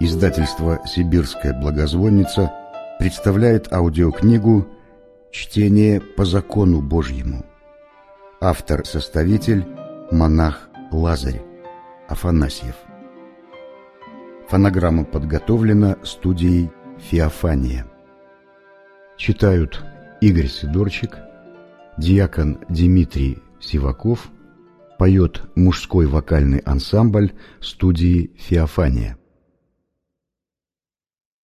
Издательство «Сибирская благозвонница» представляет аудиокнигу «Чтение по закону Божьему». Автор-составитель монах Лазарь Афанасьев. Фонограмма подготовлена студией «Феофания». Читают Игорь Сидорчик, диакон Дмитрий Сиваков, поет мужской вокальный ансамбль студии «Феофания».